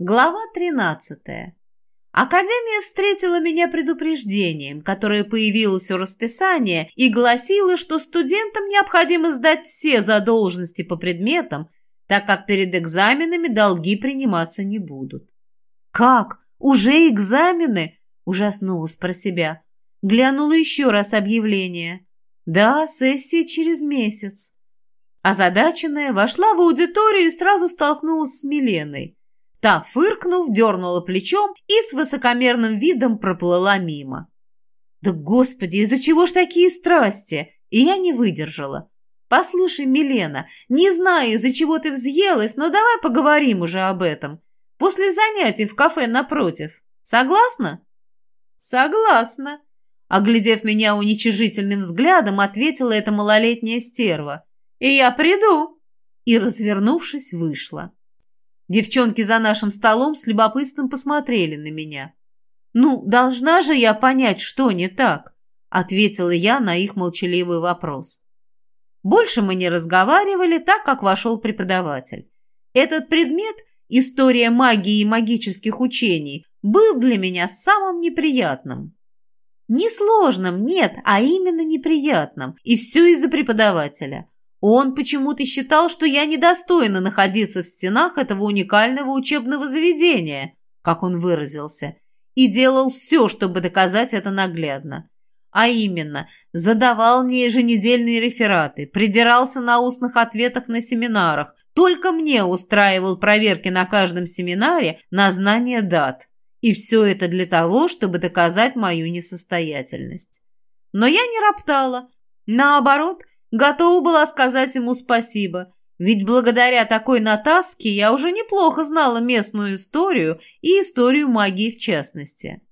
Глава 13. Академия встретила меня предупреждением, которое появилось у расписания и гласило, что студентам необходимо сдать все задолженности по предметам, так как перед экзаменами долги приниматься не будут. «Как? Уже экзамены?» – ужаснулась про себя. Глянула еще раз объявление. «Да, сессия через месяц». Озадаченная вошла в аудиторию и сразу столкнулась с Миленой. Та, фыркнув, дернула плечом и с высокомерным видом проплыла мимо. «Да господи, из-за чего ж такие страсти?» И я не выдержала. «Послушай, Милена, не знаю, из-за чего ты взъелась, но давай поговорим уже об этом. После занятий в кафе напротив. Согласна?» «Согласна», — оглядев меня уничижительным взглядом, ответила эта малолетняя стерва. «И я приду!» И, развернувшись, вышла. Девчонки за нашим столом с любопытством посмотрели на меня. «Ну, должна же я понять, что не так», — ответила я на их молчаливый вопрос. Больше мы не разговаривали, так как вошел преподаватель. Этот предмет, история магии и магических учений, был для меня самым неприятным. Несложным, нет, а именно неприятным. И все из-за преподавателя. Он почему-то считал, что я недостойна находиться в стенах этого уникального учебного заведения, как он выразился, и делал все, чтобы доказать это наглядно. А именно, задавал мне еженедельные рефераты, придирался на устных ответах на семинарах, только мне устраивал проверки на каждом семинаре на знание дат. И все это для того, чтобы доказать мою несостоятельность. Но я не роптала. Наоборот – Готова была сказать ему спасибо, ведь благодаря такой натаске я уже неплохо знала местную историю и историю магии в частности.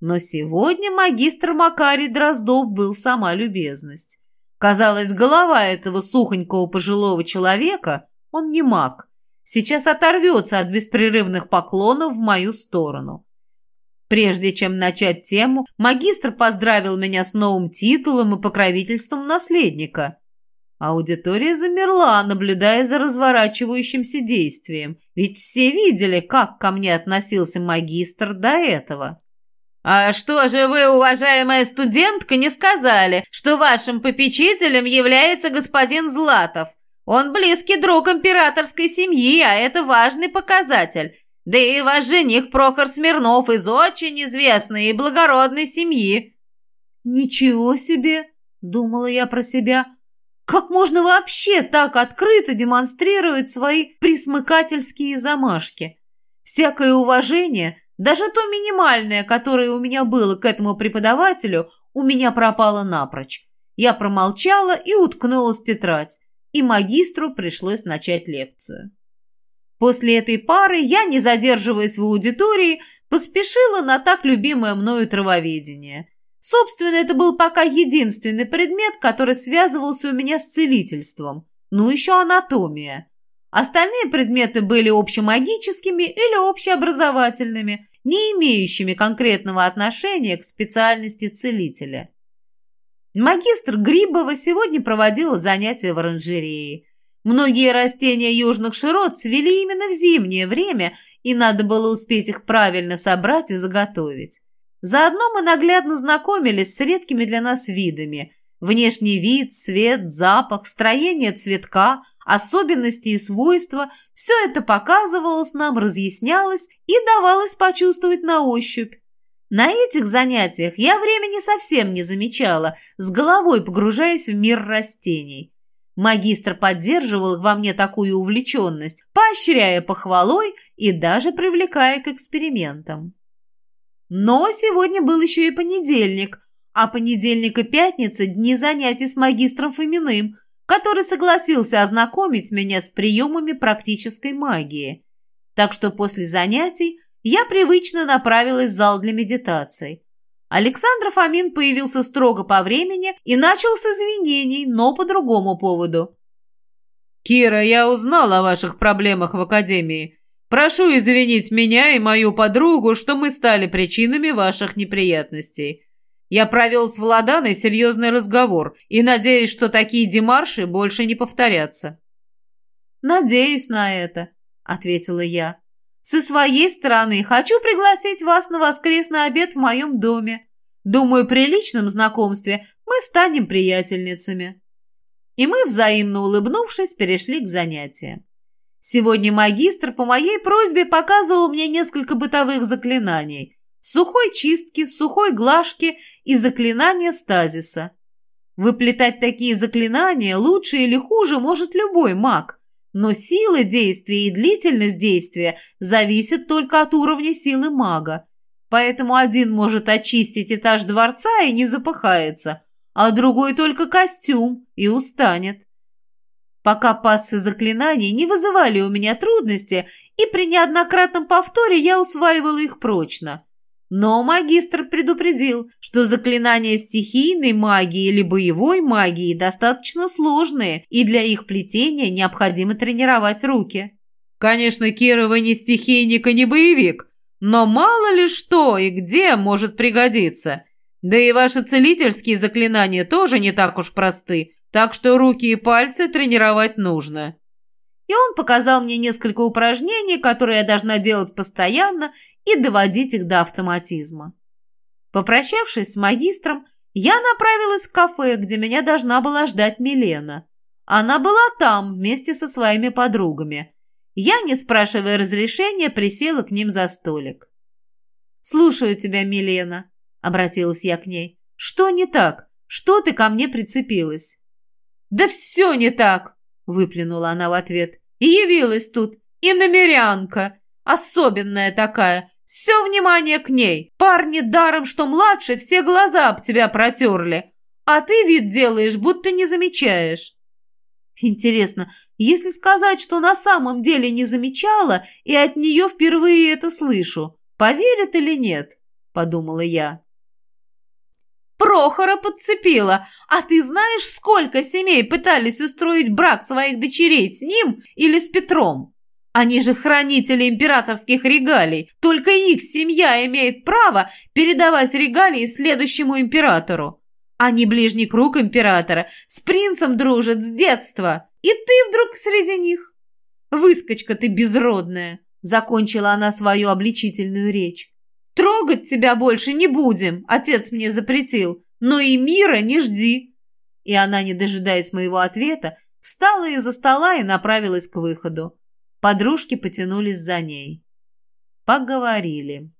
Но сегодня магистр Макарий Дроздов был сама любезность. Казалось, голова этого сухонького пожилого человека, он не маг, сейчас оторвется от беспрерывных поклонов в мою сторону. Прежде чем начать тему, магистр поздравил меня с новым титулом и покровительством наследника. Аудитория замерла, наблюдая за разворачивающимся действием, ведь все видели, как ко мне относился магистр до этого. «А что же вы, уважаемая студентка, не сказали, что вашим попечителем является господин Златов? Он близкий друг императорской семьи, а это важный показатель. Да и ваш жених Прохор Смирнов из очень известной и благородной семьи». «Ничего себе!» — думала я про себя. «Как можно вообще так открыто демонстрировать свои присмыкательские замашки? Всякое уважение, даже то минимальное, которое у меня было к этому преподавателю, у меня пропало напрочь. Я промолчала и уткнулась в тетрадь, и магистру пришлось начать лекцию. После этой пары я, не задерживаясь в аудитории, поспешила на так любимое мною травоведение. Собственно, это был пока единственный предмет, который связывался у меня с целительством. Ну, еще анатомия. Остальные предметы были общемагическими или общеобразовательными, не имеющими конкретного отношения к специальности целителя. Магистр Грибова сегодня проводила занятия в оранжерее. Многие растения южных широт цвели именно в зимнее время, и надо было успеть их правильно собрать и заготовить. Заодно мы наглядно знакомились с редкими для нас видами. Внешний вид, цвет, запах, строение цветка, особенности и свойства – все это показывалось нам, разъяснялось и давалось почувствовать на ощупь. На этих занятиях я времени совсем не замечала, с головой погружаясь в мир растений. Магистр поддерживал во мне такую увлеченность, поощряя похвалой и даже привлекая к экспериментам. Но сегодня был еще и понедельник, а понедельник и пятница – дни занятий с магистром Фоминым, который согласился ознакомить меня с приемами практической магии. Так что после занятий я привычно направилась в зал для медитаций. Александр Фомин появился строго по времени и начал с извинений, но по другому поводу. «Кира, я узнал о ваших проблемах в академии. Прошу извинить меня и мою подругу, что мы стали причинами ваших неприятностей. Я провел с Владаной серьезный разговор и надеюсь, что такие демарши больше не повторятся». «Надеюсь на это», — ответила я. Со своей стороны хочу пригласить вас на воскресный обед в моем доме. Думаю, при личном знакомстве мы станем приятельницами». И мы, взаимно улыбнувшись, перешли к занятиям. Сегодня магистр по моей просьбе показывал мне несколько бытовых заклинаний. Сухой чистки, сухой глажки и заклинания стазиса. Выплетать такие заклинания лучше или хуже может любой маг, но сила действия и длительность действия зависят только от уровня силы мага. Поэтому один может очистить этаж дворца и не запыхается, а другой только костюм и устанет пока пассы заклинаний не вызывали у меня трудности, и при неоднократном повторе я усваивала их прочно. Но магистр предупредил, что заклинания стихийной магии или боевой магии достаточно сложные, и для их плетения необходимо тренировать руки. Конечно, Кира, вы не стихийник и не боевик, но мало ли что и где может пригодиться. Да и ваши целительские заклинания тоже не так уж просты, так что руки и пальцы тренировать нужно. И он показал мне несколько упражнений, которые я должна делать постоянно и доводить их до автоматизма. Попрощавшись с магистром, я направилась в кафе, где меня должна была ждать Милена. Она была там вместе со своими подругами. Я, не спрашивая разрешения, присела к ним за столик. «Слушаю тебя, Милена», — обратилась я к ней. «Что не так? Что ты ко мне прицепилась?» «Да все не так!» – выплюнула она в ответ. «И явилась тут и намерянка, особенная такая. Все внимание к ней. Парни даром, что младше, все глаза об тебя протерли. А ты вид делаешь, будто не замечаешь». Интересно, если сказать, что на самом деле не замечала и от нее впервые это слышу, поверит или нет? Подумала я. Прохора подцепила. А ты знаешь, сколько семей пытались устроить брак своих дочерей с ним или с Петром? Они же хранители императорских регалий. Только их семья имеет право передавать регалии следующему императору. Они ближний круг императора, с принцем дружат с детства. И ты вдруг среди них. Выскочка ты безродная, закончила она свою обличительную речь. Трогать тебя больше не будем, отец мне запретил, но и мира не жди. И она, не дожидаясь моего ответа, встала из-за стола и направилась к выходу. Подружки потянулись за ней. Поговорили.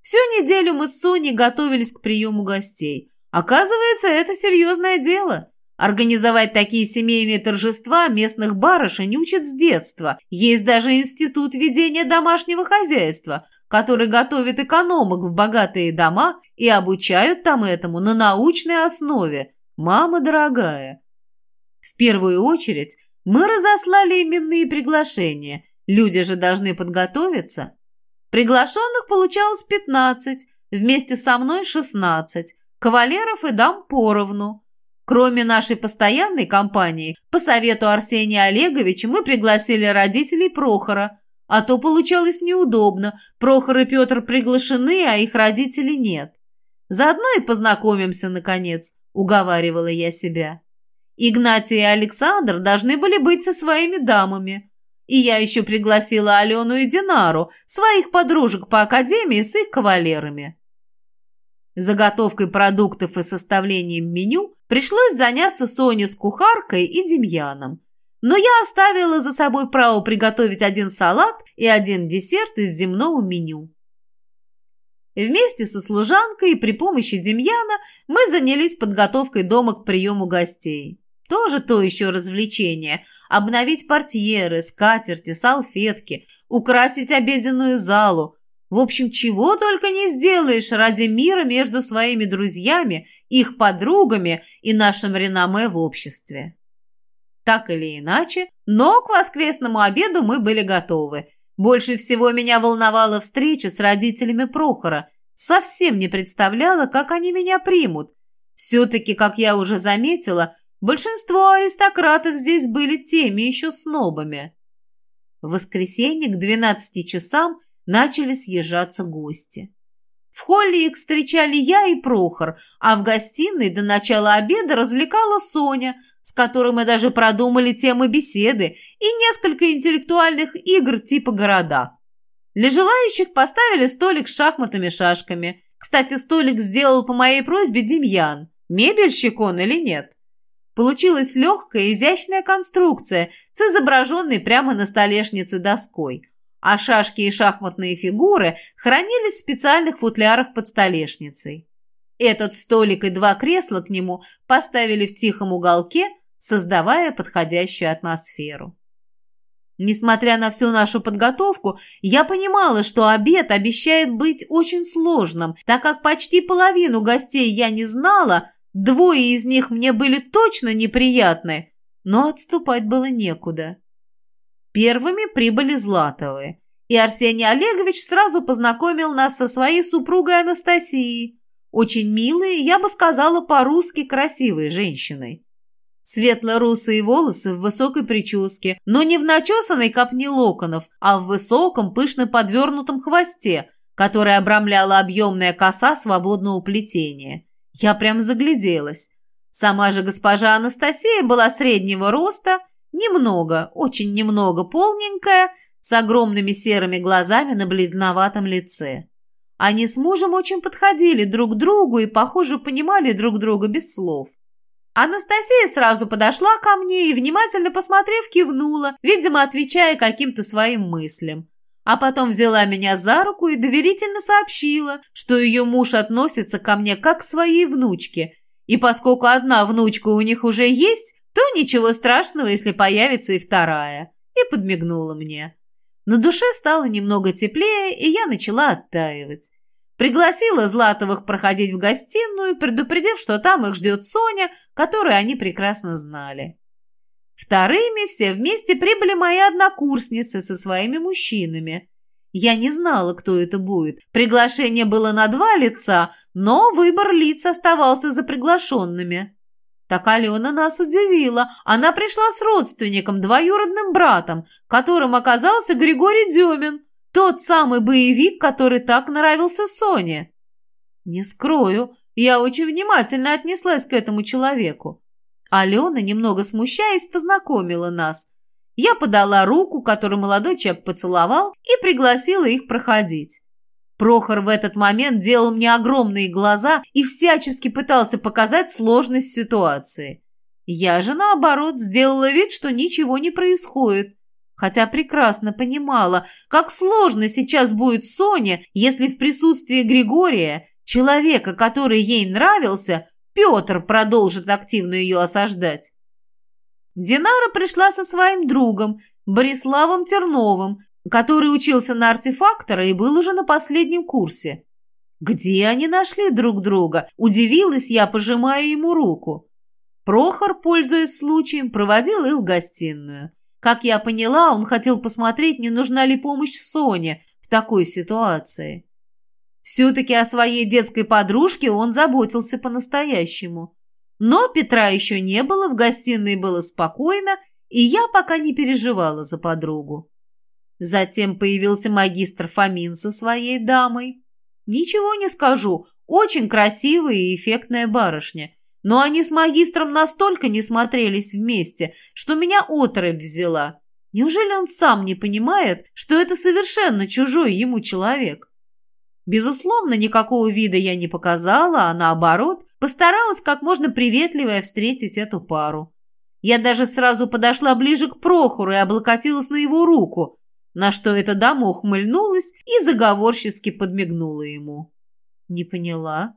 Всю неделю мы с Соней готовились к приему гостей. Оказывается, это серьезное дело. Организовать такие семейные торжества местных барышень учат с детства. Есть даже институт ведения домашнего хозяйства, который готовит экономок в богатые дома и обучают там этому на научной основе. Мама дорогая. В первую очередь мы разослали именные приглашения. Люди же должны подготовиться. Приглашенных получалось 15, вместе со мной 16. Кавалеров и дам поровну. Кроме нашей постоянной компании, по совету Арсения Олеговича мы пригласили родителей Прохора, а то получалось неудобно. Прохор и Петр приглашены, а их родителей нет. Заодно и познакомимся, наконец, уговаривала я себя. Игнатий и Александр должны были быть со своими дамами. И я еще пригласила Алену и Динару, своих подружек по академии с их кавалерами. Заготовкой продуктов и составлением меню пришлось заняться Соне с кухаркой и Демьяном. Но я оставила за собой право приготовить один салат и один десерт из земного меню. Вместе со служанкой и при помощи Демьяна мы занялись подготовкой дома к приему гостей. Тоже то еще развлечение. Обновить портьеры, скатерти, салфетки, украсить обеденную залу, в общем, чего только не сделаешь ради мира между своими друзьями, их подругами и нашим реноме в обществе. Так или иначе, но к воскресному обеду мы были готовы. Больше всего меня волновала встреча с родителями Прохора. Совсем не представляла, как они меня примут. Все-таки, как я уже заметила, большинство аристократов здесь были теми еще снобами. В воскресенье к 12 часам начали съезжаться гости. В холле их встречали я и Прохор, а в гостиной до начала обеда развлекала Соня, с которой мы даже продумали темы беседы и несколько интеллектуальных игр типа «Города». Для желающих поставили столик с шахматами-шашками. Кстати, столик сделал по моей просьбе Демьян. Мебельщик он или нет? Получилась легкая, изящная конструкция с изображенной прямо на столешнице доской. А шашки и шахматные фигуры хранились в специальных футлярах под столешницей. Этот столик и два кресла к нему поставили в тихом уголке, создавая подходящую атмосферу. Несмотря на всю нашу подготовку, я понимала, что обед обещает быть очень сложным, так как почти половину гостей я не знала, двое из них мне были точно неприятны, но отступать было некуда. Первыми прибыли Златовы, и Арсений Олегович сразу познакомил нас со своей супругой Анастасией, очень милой, я бы сказала, по-русски красивой женщиной. Светло-русые волосы в высокой прическе, но не в начесанной копне локонов, а в высоком, пышно подвернутом хвосте, который обрамляла объемная коса свободного плетения. Я прям загляделась. Сама же госпожа Анастасия была среднего роста, немного, очень немного полненькая, с огромными серыми глазами на бледноватом лице. Они с мужем очень подходили друг к другу и, похоже, понимали друг друга без слов. Анастасия сразу подошла ко мне и, внимательно посмотрев, кивнула, видимо, отвечая каким-то своим мыслям. А потом взяла меня за руку и доверительно сообщила, что ее муж относится ко мне как к своей внучке. И поскольку одна внучка у них уже есть, то ничего страшного, если появится и вторая. И подмигнула мне. На душе стало немного теплее, и я начала оттаивать. Пригласила Златовых проходить в гостиную, предупредив, что там их ждет Соня, которую они прекрасно знали. Вторыми все вместе прибыли мои однокурсницы со своими мужчинами. Я не знала, кто это будет. Приглашение было на два лица, но выбор лиц оставался за приглашенными. Так Алена нас удивила. Она пришла с родственником, двоюродным братом, которым оказался Григорий Демин, тот самый боевик, который так нравился Соне. Не скрою, я очень внимательно отнеслась к этому человеку. Алена, немного смущаясь, познакомила нас. Я подала руку, которую молодой человек поцеловал, и пригласила их проходить. Прохор в этот момент делал мне огромные глаза и всячески пытался показать сложность ситуации. Я же, наоборот, сделала вид, что ничего не происходит, хотя прекрасно понимала, как сложно сейчас будет Соне, если в присутствии Григория, человека, который ей нравился, Петр продолжит активно ее осаждать. Динара пришла со своим другом, Бориславом Терновым, который учился на артефактора и был уже на последнем курсе. Где они нашли друг друга? Удивилась я, пожимая ему руку. Прохор, пользуясь случаем, проводил их в гостиную. Как я поняла, он хотел посмотреть, не нужна ли помощь Соне в такой ситуации. Все-таки о своей детской подружке он заботился по-настоящему. Но Петра еще не было, в гостиной было спокойно, и я пока не переживала за подругу. Затем появился магистр Фомин со своей дамой. Ничего не скажу, очень красивая и эффектная барышня. Но они с магистром настолько не смотрелись вместе, что меня оторопь взяла. Неужели он сам не понимает, что это совершенно чужой ему человек? Безусловно, никакого вида я не показала, а наоборот, постаралась как можно приветливее встретить эту пару. Я даже сразу подошла ближе к Прохору и облокотилась на его руку, на что эта дама ухмыльнулась и заговорчески подмигнула ему. Не поняла.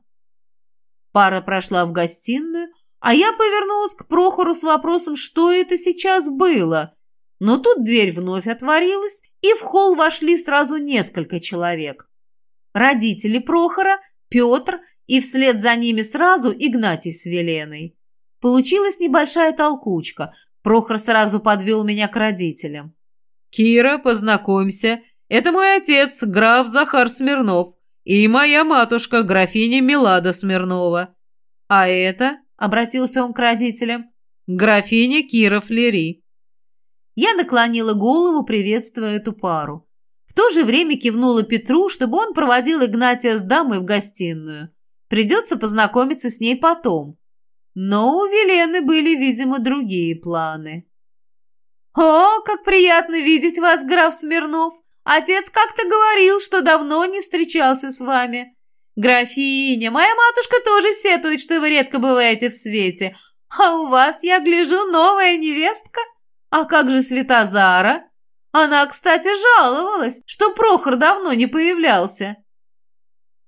Пара прошла в гостиную, а я повернулась к Прохору с вопросом, что это сейчас было. Но тут дверь вновь отворилась, и в холл вошли сразу несколько человек. Родители Прохора, Петр и вслед за ними сразу Игнатий с Веленой. Получилась небольшая толкучка. Прохор сразу подвел меня к родителям. «Кира, познакомься. Это мой отец, граф Захар Смирнов и моя матушка, графиня Милада Смирнова. А это, — обратился он к родителям, — графиня Кира Флери. Я наклонила голову, приветствуя эту пару. В то же время кивнула Петру, чтобы он проводил Игнатия с дамой в гостиную. Придется познакомиться с ней потом. Но у Велены были, видимо, другие планы. «О, как приятно видеть вас, граф Смирнов! Отец как-то говорил, что давно не встречался с вами. Графиня, моя матушка тоже сетует, что вы редко бываете в свете. А у вас, я гляжу, новая невестка. А как же Светозара? Она, кстати, жаловалась, что Прохор давно не появлялся.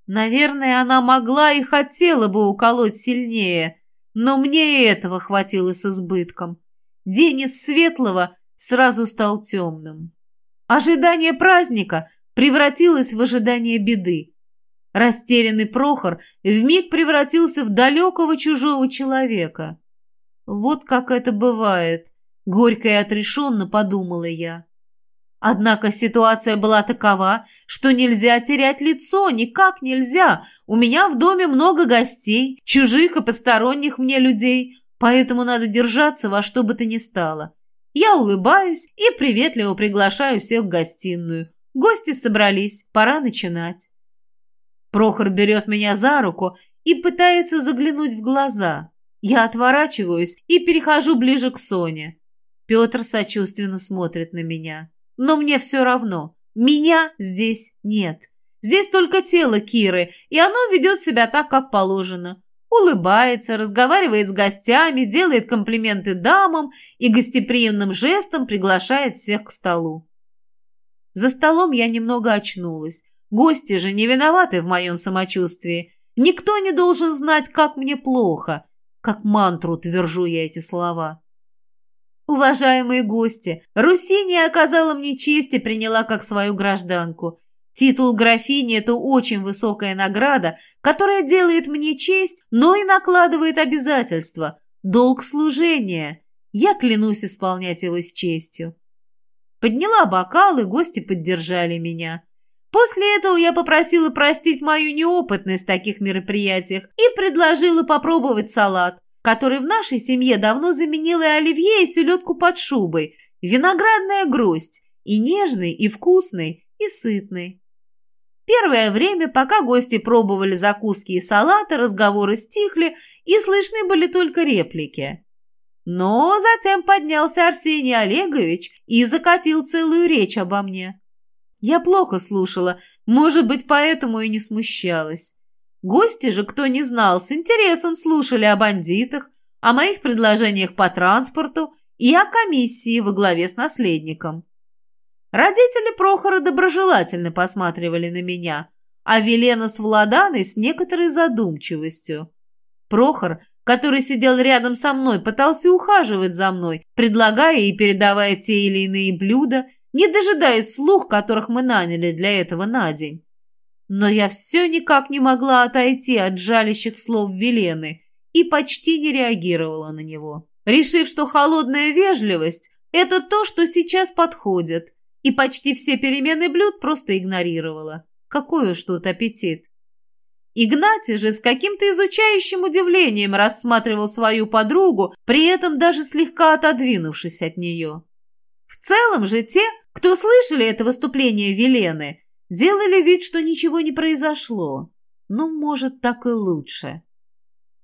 Наверное, она могла и хотела бы уколоть сильнее, но мне этого хватило с избытком. День из светлого сразу стал темным. Ожидание праздника превратилось в ожидание беды. Растерянный Прохор вмиг превратился в далекого чужого человека. Вот как это бывает, горько и отрешенно подумала я. Однако ситуация была такова, что нельзя терять лицо, никак нельзя. У меня в доме много гостей, чужих и посторонних мне людей, поэтому надо держаться во что бы то ни стало. Я улыбаюсь и приветливо приглашаю всех в гостиную. Гости собрались, пора начинать. Прохор берет меня за руку и пытается заглянуть в глаза. Я отворачиваюсь и перехожу ближе к Соне. Петр сочувственно смотрит на меня. Но мне все равно. Меня здесь нет. Здесь только тело Киры, и оно ведет себя так, как положено. Улыбается, разговаривает с гостями, делает комплименты дамам и гостеприимным жестом приглашает всех к столу. За столом я немного очнулась. Гости же не виноваты в моем самочувствии. Никто не должен знать, как мне плохо. Как мантру твержу я эти слова. Уважаемые гости, Русиния оказала мне честь и приняла как свою гражданку. Титул графини – это очень высокая награда, которая делает мне честь, но и накладывает обязательства. Долг служения. Я клянусь исполнять его с честью. Подняла бокал, и гости поддержали меня. После этого я попросила простить мою неопытность в таких мероприятиях и предложила попробовать салат который в нашей семье давно заменил и оливье, и селедку под шубой, виноградная гроздь, и нежный, и вкусный, и сытный. Первое время, пока гости пробовали закуски и салаты, разговоры стихли, и слышны были только реплики. Но затем поднялся Арсений Олегович и закатил целую речь обо мне. Я плохо слушала, может быть, поэтому и не смущалась. Гости же, кто не знал, с интересом слушали о бандитах, о моих предложениях по транспорту и о комиссии во главе с наследником. Родители Прохора доброжелательно посматривали на меня, а Велена с Владаной с некоторой задумчивостью. Прохор, который сидел рядом со мной, пытался ухаживать за мной, предлагая и передавая те или иные блюда, не дожидаясь слух, которых мы наняли для этого на день. Но я все никак не могла отойти от жалящих слов Велены и почти не реагировала на него, решив, что холодная вежливость – это то, что сейчас подходит, и почти все перемены блюд просто игнорировала. Какой уж тут аппетит. Игнатий же с каким-то изучающим удивлением рассматривал свою подругу, при этом даже слегка отодвинувшись от нее. В целом же те, кто слышали это выступление Велены, Делали вид, что ничего не произошло. Ну, может, так и лучше.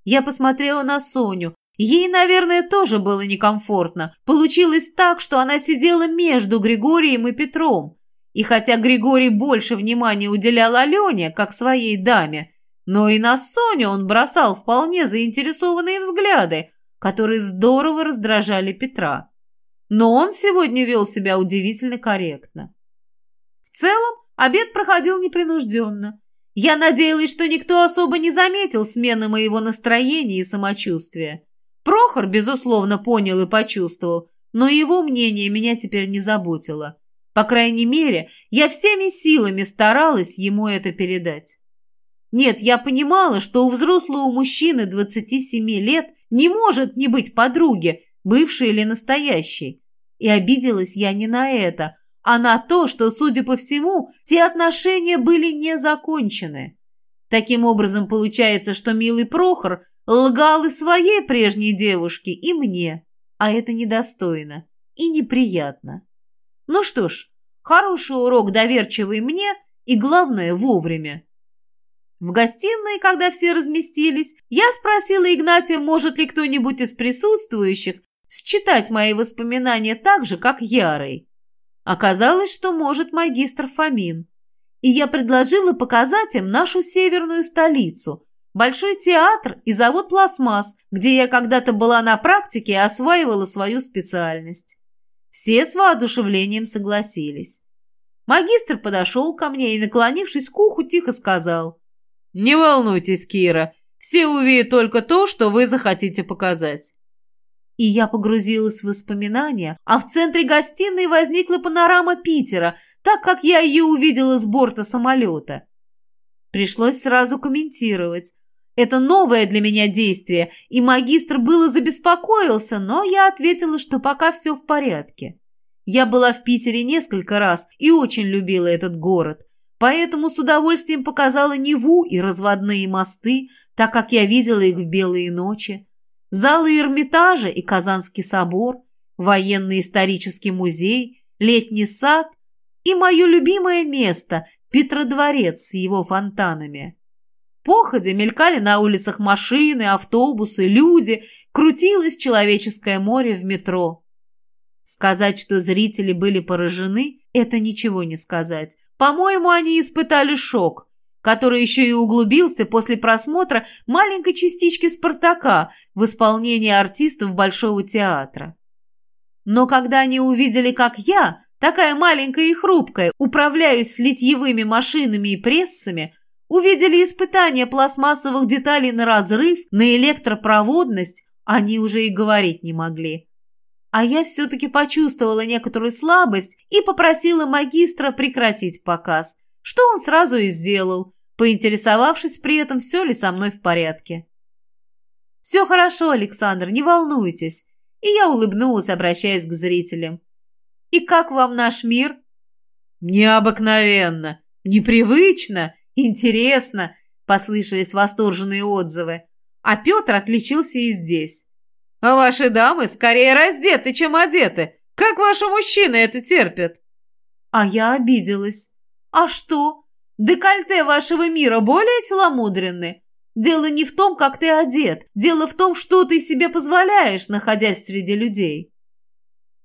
Я посмотрела на Соню. Ей, наверное, тоже было некомфортно. Получилось так, что она сидела между Григорием и Петром. И хотя Григорий больше внимания уделял Алене, как своей даме, но и на Соню он бросал вполне заинтересованные взгляды, которые здорово раздражали Петра. Но он сегодня вел себя удивительно корректно. В целом, Обед проходил непринужденно. Я надеялась, что никто особо не заметил смены моего настроения и самочувствия. Прохор, безусловно, понял и почувствовал, но его мнение меня теперь не заботило. По крайней мере, я всеми силами старалась ему это передать. Нет, я понимала, что у взрослого мужчины 27 лет не может не быть подруги, бывшей или настоящей. И обиделась я не на это, а на то, что, судя по всему, те отношения были не закончены. Таким образом, получается, что милый Прохор лгал и своей прежней девушке, и мне, а это недостойно и неприятно. Ну что ж, хороший урок доверчивый мне и, главное, вовремя. В гостиной, когда все разместились, я спросила Игнатия, может ли кто-нибудь из присутствующих считать мои воспоминания так же, как Ярый. Оказалось, что может магистр Фомин. И я предложила показать им нашу северную столицу, большой театр и завод «Пластмасс», где я когда-то была на практике и осваивала свою специальность. Все с воодушевлением согласились. Магистр подошел ко мне и, наклонившись к уху, тихо сказал. «Не волнуйтесь, Кира, все увидят только то, что вы захотите показать». И я погрузилась в воспоминания, а в центре гостиной возникла панорама Питера, так как я ее увидела с борта самолета. Пришлось сразу комментировать. Это новое для меня действие, и магистр было забеспокоился, но я ответила, что пока все в порядке. Я была в Питере несколько раз и очень любила этот город, поэтому с удовольствием показала Неву и разводные мосты, так как я видела их в белые ночи, залы Эрмитажа и Казанский собор, военный исторический музей, летний сад и мое любимое место – Петродворец с его фонтанами. Походе мелькали на улицах машины, автобусы, люди, крутилось человеческое море в метро. Сказать, что зрители были поражены, это ничего не сказать. По-моему, они испытали шок, который еще и углубился после просмотра маленькой частички «Спартака» в исполнении артистов Большого театра. Но когда они увидели, как я, такая маленькая и хрупкая, управляюсь с литьевыми машинами и прессами, увидели испытания пластмассовых деталей на разрыв, на электропроводность, они уже и говорить не могли. А я все-таки почувствовала некоторую слабость и попросила магистра прекратить показ, что он сразу и сделал, поинтересовавшись при этом, все ли со мной в порядке. «Все хорошо, Александр, не волнуйтесь», и я улыбнулась, обращаясь к зрителям. «И как вам наш мир?» «Необыкновенно, непривычно, интересно», послышались восторженные отзывы. А Петр отличился и здесь. А ваши дамы скорее раздеты, чем одеты. Как ваши мужчины это терпят?» А я обиделась. «А что? Декольте вашего мира более целомудренны? Дело не в том, как ты одет. Дело в том, что ты себе позволяешь, находясь среди людей».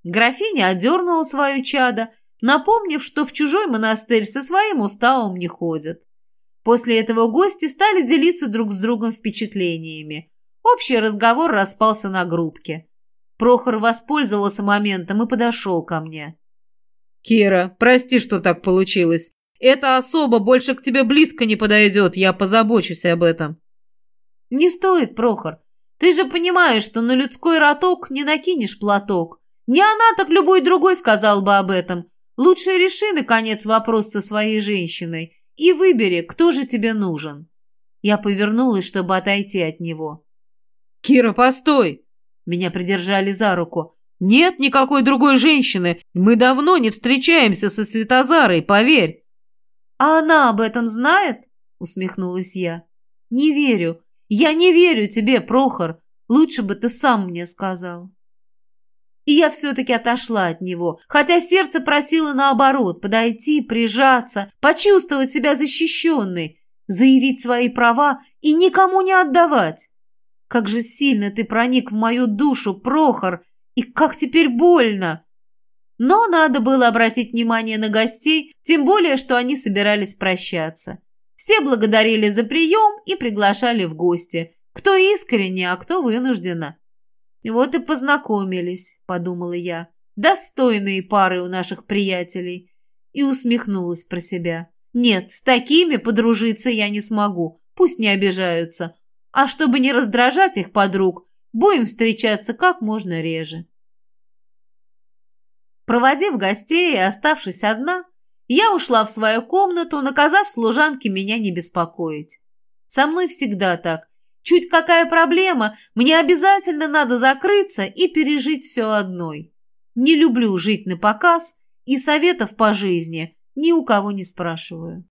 Графиня одернула свою чадо, напомнив, что в чужой монастырь со своим уставом не ходят. После этого гости стали делиться друг с другом впечатлениями. Общий разговор распался на группке. Прохор воспользовался моментом и подошел ко мне. «Кира, прости, что так получилось. Эта особа больше к тебе близко не подойдет, я позабочусь об этом». «Не стоит, Прохор. Ты же понимаешь, что на людской роток не накинешь платок. Не она, так любой другой сказал бы об этом. Лучше реши, наконец, вопрос со своей женщиной и выбери, кто же тебе нужен». Я повернулась, чтобы отойти от него. «Кира, постой!» Меня придержали за руку. «Нет никакой другой женщины. Мы давно не встречаемся со Светозарой, поверь». «А она об этом знает?» усмехнулась я. «Не верю. Я не верю тебе, Прохор. Лучше бы ты сам мне сказал». И я все-таки отошла от него, хотя сердце просило наоборот подойти, прижаться, почувствовать себя защищенной, заявить свои права и никому не отдавать. Как же сильно ты проник в мою душу, Прохор, и как теперь больно!» Но надо было обратить внимание на гостей, тем более, что они собирались прощаться. Все благодарили за прием и приглашали в гости. Кто искренне, а кто вынужденно. «Вот и познакомились», — подумала я. «Достойные пары у наших приятелей». И усмехнулась про себя. «Нет, с такими подружиться я не смогу. Пусть не обижаются. А чтобы не раздражать их подруг, будем встречаться как можно реже. Проводив гостей и оставшись одна, я ушла в свою комнату, наказав служанке меня не беспокоить. Со мной всегда так. Чуть какая проблема, мне обязательно надо закрыться и пережить все одной. Не люблю жить на показ и советов по жизни ни у кого не спрашиваю.